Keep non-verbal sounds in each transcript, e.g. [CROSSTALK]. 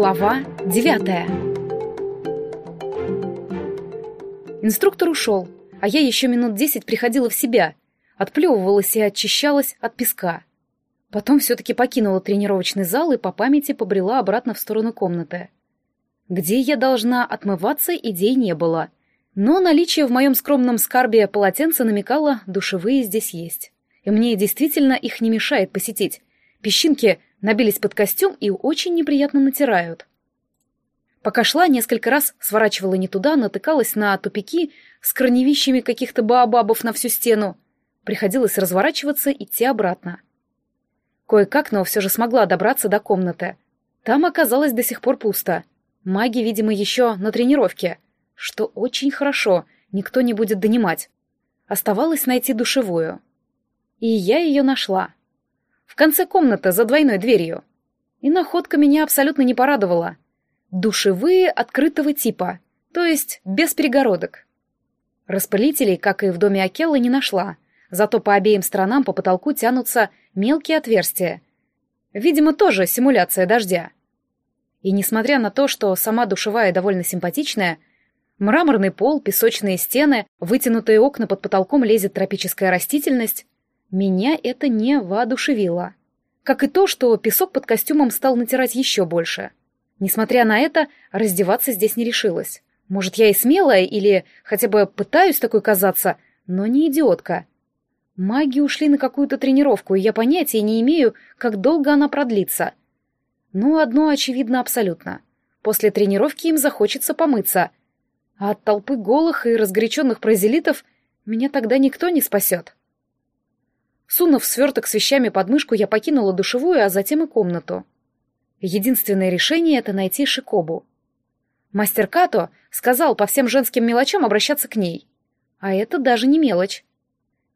Глава девятая Инструктор ушел, а я еще минут десять приходила в себя, отплевывалась и очищалась от песка. Потом все-таки покинула тренировочный зал и по памяти побрела обратно в сторону комнаты. Где я должна отмываться, идей не было. Но наличие в моем скромном скарбе полотенца намекало, душевые здесь есть. И мне действительно их не мешает посетить. Песчинки набились под костюм и очень неприятно натирают. Пока шла, несколько раз сворачивала не туда, натыкалась на тупики с корневищами каких-то баобабов на всю стену. Приходилось разворачиваться, идти обратно. Кое-как, но все же смогла добраться до комнаты. Там оказалось до сих пор пусто. Маги, видимо, еще на тренировке. Что очень хорошо, никто не будет донимать. Оставалось найти душевую. И я ее нашла. В конце комнаты, за двойной дверью. И находка меня абсолютно не порадовала. Душевые открытого типа, то есть без перегородок. Распылителей, как и в доме Акеллы, не нашла, зато по обеим сторонам по потолку тянутся мелкие отверстия. Видимо, тоже симуляция дождя. И несмотря на то, что сама душевая довольно симпатичная, мраморный пол, песочные стены, вытянутые окна под потолком лезет тропическая растительность, меня это не воодушевило. Как и то, что песок под костюмом стал натирать еще больше. Несмотря на это, раздеваться здесь не решилась. Может, я и смелая, или хотя бы пытаюсь такой казаться, но не идиотка. Маги ушли на какую-то тренировку, и я понятия не имею, как долго она продлится. Но одно очевидно абсолютно. После тренировки им захочется помыться. А от толпы голых и разгоряченных прозелитов меня тогда никто не спасет. Сунув сверток с вещами под мышку, я покинула душевую, а затем и комнату. Единственное решение — это найти Шикобу. Мастер Като сказал по всем женским мелочам обращаться к ней. А это даже не мелочь.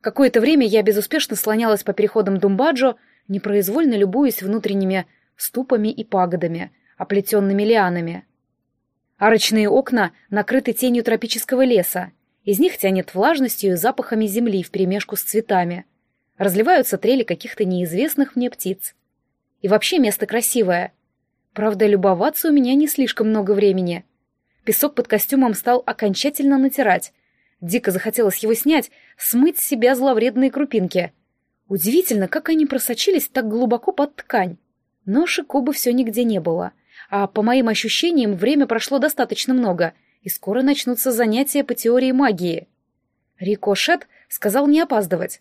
Какое-то время я безуспешно слонялась по переходам Думбаджо, непроизвольно любуясь внутренними ступами и пагодами, оплетенными лианами. Арочные окна накрыты тенью тропического леса. Из них тянет влажностью и запахами земли вперемешку с цветами — разливаются трели каких-то неизвестных мне птиц. И вообще место красивое. Правда, любоваться у меня не слишком много времени. Песок под костюмом стал окончательно натирать. Дико захотелось его снять, смыть с себя зловредные крупинки. Удивительно, как они просочились так глубоко под ткань. Но Шикобы все нигде не было. А по моим ощущениям, время прошло достаточно много, и скоро начнутся занятия по теории магии. Рикошет сказал не опаздывать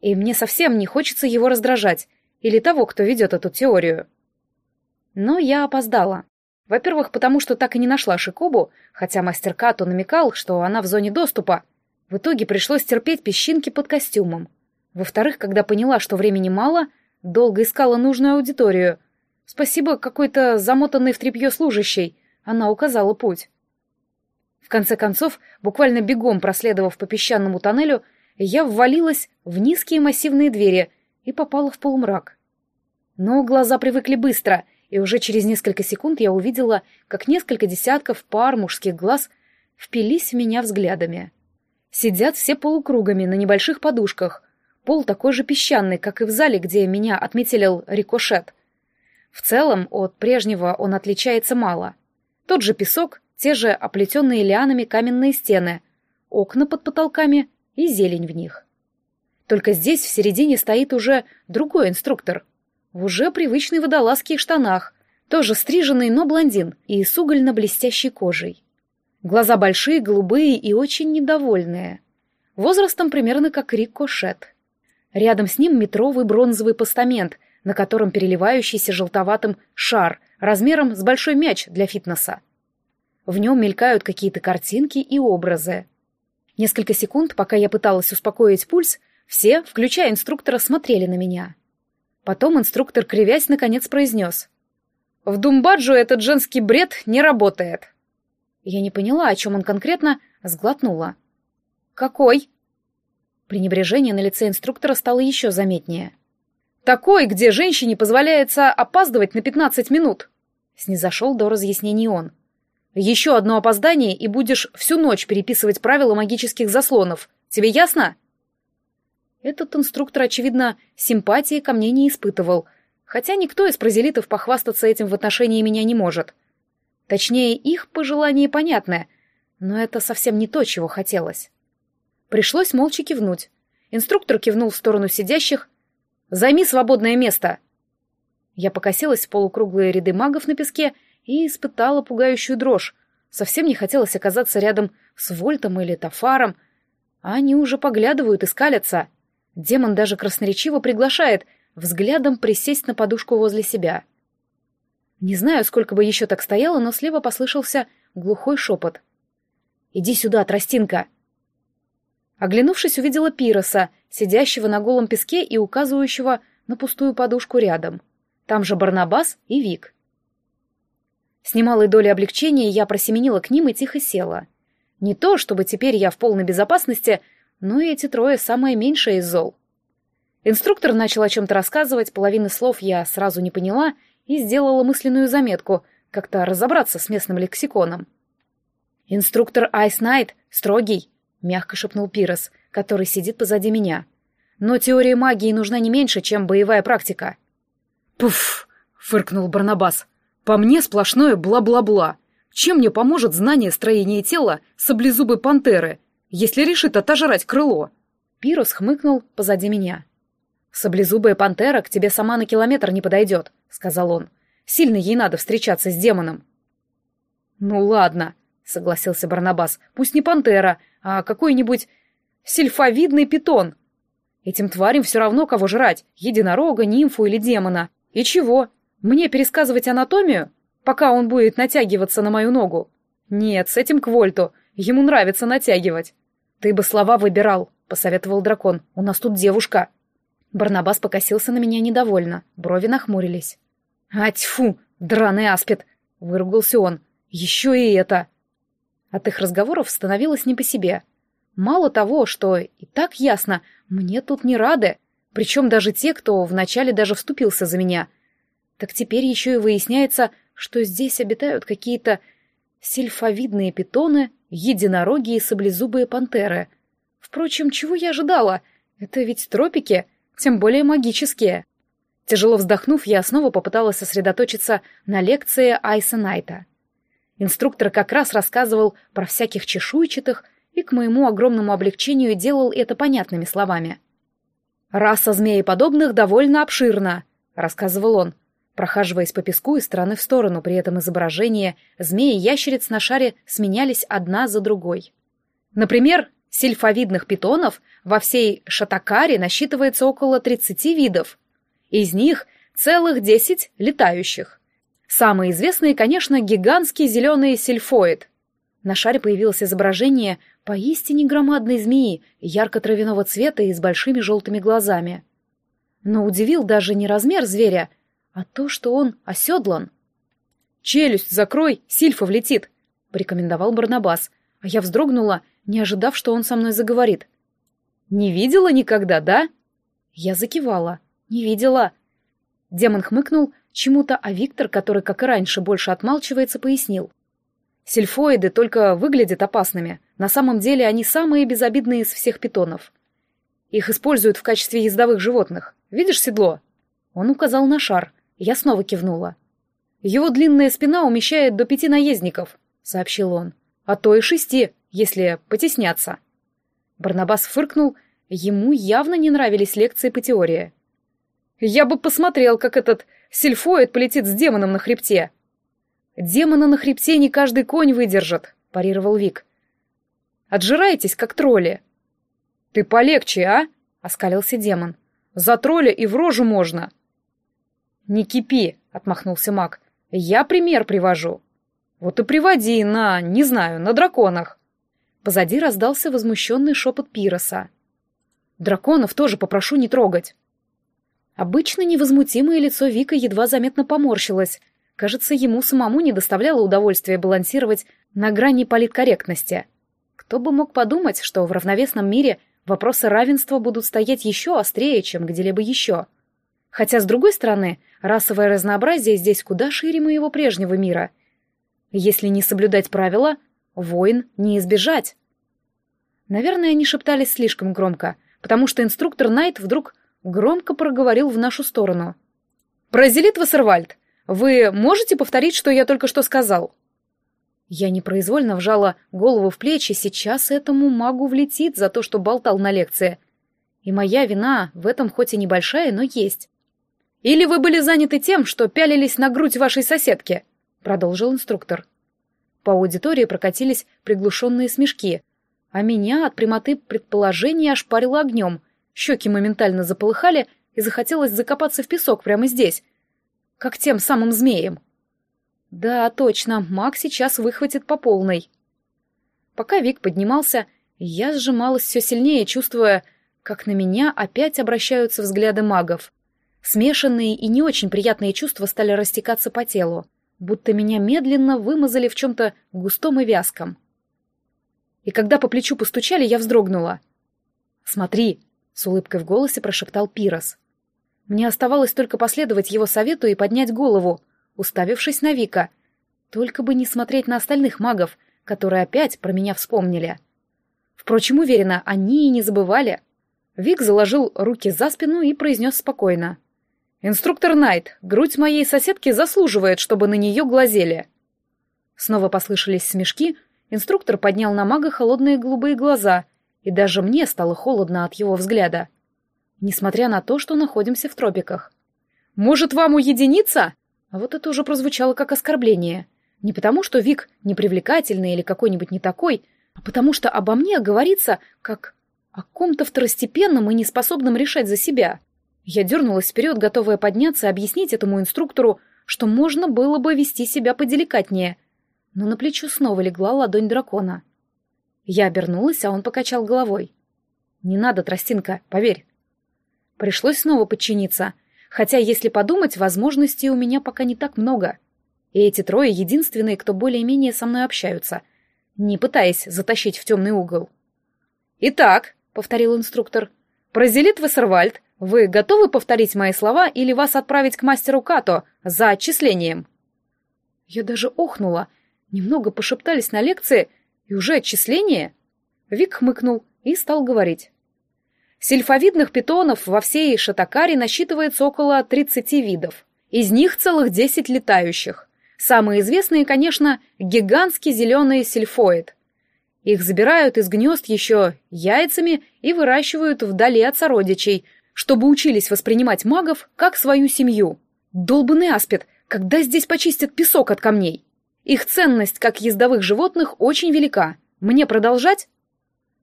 и мне совсем не хочется его раздражать, или того, кто ведет эту теорию. Но я опоздала. Во-первых, потому что так и не нашла Шикобу, хотя мастер Като намекал, что она в зоне доступа. В итоге пришлось терпеть песчинки под костюмом. Во-вторых, когда поняла, что времени мало, долго искала нужную аудиторию. Спасибо какой-то замотанной в тряпье служащей, она указала путь. В конце концов, буквально бегом проследовав по песчаному тоннелю, я ввалилась в низкие массивные двери и попала в полумрак. Но глаза привыкли быстро, и уже через несколько секунд я увидела, как несколько десятков пар мужских глаз впились в меня взглядами. Сидят все полукругами на небольших подушках, пол такой же песчаный, как и в зале, где меня отметелил рикошет. В целом, от прежнего он отличается мало. Тот же песок, те же оплетенные лианами каменные стены, окна под потолками и зелень в них. Только здесь в середине стоит уже другой инструктор. В уже привычной водолазке и штанах, тоже стриженный, но блондин и с угольно-блестящей кожей. Глаза большие, голубые и очень недовольные. Возрастом примерно как Рикошет. Рядом с ним метровый бронзовый постамент, на котором переливающийся желтоватым шар размером с большой мяч для фитнеса. В нем мелькают какие-то картинки и образы. Несколько секунд, пока я пыталась успокоить пульс, все, включая инструктора, смотрели на меня. Потом инструктор, кривясь, наконец произнес. «В Думбаджу этот женский бред не работает». Я не поняла, о чем он конкретно, сглотнула. «Какой?» Пренебрежение на лице инструктора стало еще заметнее. «Такой, где женщине позволяется опаздывать на пятнадцать минут», — снизошел до разъяснений он. Еще одно опоздание, и будешь всю ночь переписывать правила магических заслонов. Тебе ясно?» Этот инструктор, очевидно, симпатии ко мне не испытывал. хотя никто из прозелитов похвастаться этим в отношении меня не может. Точнее, их пожелание понятное, но это совсем не то, чего хотелось. Пришлось молча кивнуть. Инструктор кивнул в сторону сидящих. «Займи свободное место!» Я покосилась в полукруглые ряды магов на песке и испытала пугающую дрожь. Совсем не хотелось оказаться рядом с Вольтом или Тафаром. Они уже поглядывают и скалятся. Демон даже красноречиво приглашает взглядом присесть на подушку возле себя. Не знаю, сколько бы еще так стояло, но слева послышался глухой шепот. «Иди сюда, тростинка!» Оглянувшись, увидела Пироса, сидящего на голом песке и указывающего на пустую подушку рядом. Там же Барнабас и Вик. С немалой долей облегчения я просеменила к ним и тихо села. Не то, чтобы теперь я в полной безопасности, но и эти трое самое меньшее из зол. Инструктор начал о чем-то рассказывать, половины слов я сразу не поняла и сделала мысленную заметку, как-то разобраться с местным лексиконом. «Инструктор Айс Найт строгий», — мягко шепнул Пирос, который сидит позади меня. «Но теория магии нужна не меньше, чем боевая практика». «Пуф!» — фыркнул Барнабас. «По мне сплошное бла-бла-бла. Чем мне поможет знание строения тела саблезубой пантеры, если решит отожрать крыло?» Пирос хмыкнул позади меня. «Саблезубая пантера к тебе сама на километр не подойдет», — сказал он. «Сильно ей надо встречаться с демоном». «Ну ладно», — согласился Барнабас, — «пусть не пантера, а какой-нибудь сельфовидный питон. Этим тварям все равно, кого жрать, единорога, нимфу или демона. И чего? Мне пересказывать анатомию, пока он будет натягиваться на мою ногу? Нет, с этим к Вольту, ему нравится натягивать». «Ты бы слова выбирал», — посоветовал дракон, — «у нас тут девушка». Барнабас покосился на меня недовольно, брови нахмурились. «А тьфу, драный аспид!» — выругался он. «Еще и это!» От их разговоров становилось не по себе. Мало того, что и так ясно, мне тут не рады, причем даже те, кто вначале даже вступился за меня. Так теперь еще и выясняется, что здесь обитают какие-то сильфовидные питоны, единороги и саблезубые пантеры. Впрочем, чего я ожидала? Это ведь тропики, тем более магические. Тяжело вздохнув, я снова попыталась сосредоточиться на лекции Айса Найта. Инструктор как раз рассказывал про всяких чешуйчатых и к моему огромному облегчению делал это понятными словами. «Раса змееподобных довольно обширна», — рассказывал он, прохаживаясь по песку из стороны в сторону, при этом изображения змеи и ящериц на шаре сменялись одна за другой. Например, сильфовидных питонов во всей Шатакаре насчитывается около 30 видов. Из них целых 10 летающих. Самые известные, конечно, гигантский зеленый сельфоид. На шаре появилось изображение поистине громадной змеи, ярко-травяного цвета и с большими желтыми глазами. Но удивил даже не размер зверя, а то, что он оседлан. «Челюсть закрой, сильфа влетит», — порекомендовал Барнабас, а я вздрогнула, не ожидав, что он со мной заговорит. «Не видела никогда, да?» Я закивала. «Не видела». Демон хмыкнул чему-то, а Виктор, который, как и раньше, больше отмалчивается, пояснил. Сельфоиды только выглядят опасными. На самом деле они самые безобидные из всех питонов. Их используют в качестве ездовых животных. Видишь седло? Он указал на шар. Я снова кивнула. Его длинная спина умещает до пяти наездников, сообщил он. А то и шести, если потесняться. Барнабас фыркнул, ему явно не нравились лекции по теории. «Я бы посмотрел, как этот Сильфоид полетит с демоном на хребте. Демона на хребте не каждый конь выдержит, парировал Вик. Отжираетесь, как тролли. Ты полегче, а? Оскалился демон. За тролля и в рожу можно. Не кипи, отмахнулся маг. Я пример привожу. Вот и приводи на, не знаю, на драконах. Позади раздался возмущенный шепот Пироса. Драконов тоже попрошу не трогать. Обычно невозмутимое лицо Вика едва заметно поморщилось. Кажется, ему самому не доставляло удовольствия балансировать на грани политкорректности. Кто бы мог подумать, что в равновесном мире вопросы равенства будут стоять еще острее, чем где-либо еще. Хотя, с другой стороны, расовое разнообразие здесь куда шире моего прежнего мира. Если не соблюдать правила, войн не избежать. Наверное, они шептались слишком громко, потому что инструктор Найт вдруг громко проговорил в нашу сторону. «Прозелит Вассервальд, вы можете повторить, что я только что сказал?» Я непроизвольно вжала голову в плечи, сейчас этому магу влетит за то, что болтал на лекции. И моя вина в этом хоть и небольшая, но есть. «Или вы были заняты тем, что пялились на грудь вашей соседки?» — продолжил инструктор. По аудитории прокатились приглушенные смешки, а меня от прямоты предположений ошпарило огнем. Щеки моментально заполыхали, и захотелось закопаться в песок прямо здесь, как тем самым змеем. Да, точно, маг сейчас выхватит по полной. Пока Вик поднимался, я сжималась все сильнее, чувствуя, как на меня опять обращаются взгляды магов. Смешанные и не очень приятные чувства стали растекаться по телу, будто меня медленно вымазали в чем-то густом и вязком. И когда по плечу постучали, я вздрогнула. «Смотри!» — с улыбкой в голосе прошептал Пирос. Мне оставалось только последовать его совету и поднять голову, уставившись на Вика. Только бы не смотреть на остальных магов, которые опять про меня вспомнили. Впрочем, уверена, они и не забывали. Вик заложил руки за спину и произнес спокойно. «Инструктор Найт, грудь моей соседки заслуживает, чтобы на нее глазели». Снова послышались смешки, инструктор поднял на мага холодные голубые глаза, и даже мне стало холодно от его взгляда несмотря на то, что находимся в тропиках. «Может, вам уединиться?» А вот это уже прозвучало как оскорбление. Не потому, что Вик непривлекательный или какой-нибудь не такой, а потому что обо мне говорится как о ком-то второстепенном и неспособном решать за себя. Я дернулась вперед, готовая подняться и объяснить этому инструктору, что можно было бы вести себя поделикатнее. Но на плечо снова легла ладонь дракона. Я обернулась, а он покачал головой. «Не надо, тростинка, поверь, Пришлось снова подчиниться. Хотя, если подумать, возможностей у меня пока не так много. И эти трое единственные, кто более-менее со мной общаются, не пытаясь затащить в темный угол. «Итак», — повторил инструктор, — «Прозелит Вассервальд, вы готовы повторить мои слова или вас отправить к мастеру Като за отчислением?» Я даже охнула. Немного пошептались на лекции, и уже отчисление? Вик хмыкнул и стал говорить. Сильфовидных питонов во всей Шатакаре насчитывается около 30 видов. Из них целых 10 летающих. Самые известные, конечно, гигантский зеленый сильфоид. Их забирают из гнезд еще яйцами и выращивают вдали от сородичей, чтобы учились воспринимать магов как свою семью. Долбанный аспид, когда здесь почистят песок от камней? Их ценность как ездовых животных очень велика. Мне продолжать?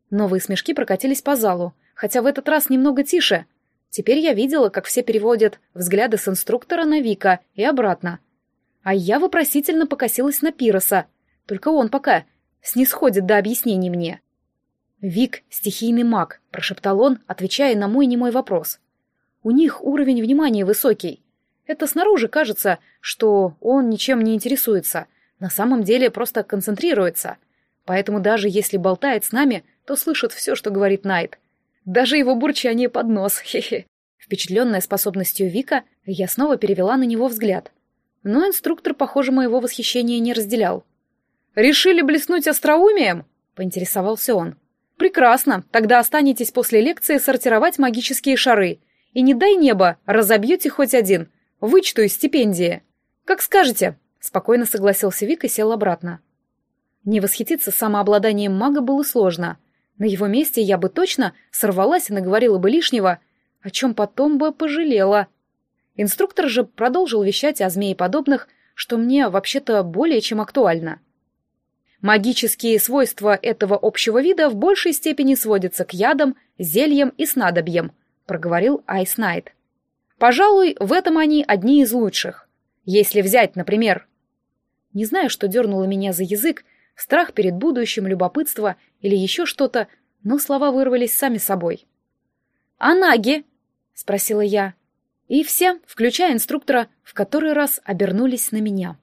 Новые смешки прокатились по залу, хотя в этот раз немного тише. Теперь я видела, как все переводят взгляды с инструктора на Вика и обратно. А я вопросительно покосилась на Пироса, только он пока снисходит до объяснений мне. «Вик — стихийный маг», — прошептал он, отвечая на мой немой вопрос. «У них уровень внимания высокий. Это снаружи кажется, что он ничем не интересуется, на самом деле просто концентрируется. Поэтому даже если болтает с нами, то слышит все, что говорит Найт. Даже его бурчание под нос, [LAUGHS] хе-хе. Впечатленная способностью Вика, я снова перевела на него взгляд. Но инструктор, похоже, моего восхищения не разделял. «Решили блеснуть остроумием?» — поинтересовался он. «Прекрасно, тогда останетесь после лекции сортировать магические шары. И не дай небо, разобьете хоть один. Вычту из стипендии». «Как скажете», — спокойно согласился Вик и сел обратно. Не восхититься самообладанием мага было сложно. На его месте я бы точно сорвалась и наговорила бы лишнего, о чем потом бы пожалела. Инструктор же продолжил вещать о змееподобных, что мне вообще-то более чем актуально. Магические свойства этого общего вида в большей степени сводятся к ядам, зельям и снадобьям, проговорил Айс Найт. Пожалуй, в этом они одни из лучших. Если взять, например... Не знаю, что дернуло меня за язык, страх перед будущим, любопытство или еще что-то, но слова вырвались сами собой. «А наги?» — спросила я. И все, включая инструктора, в который раз обернулись на меня.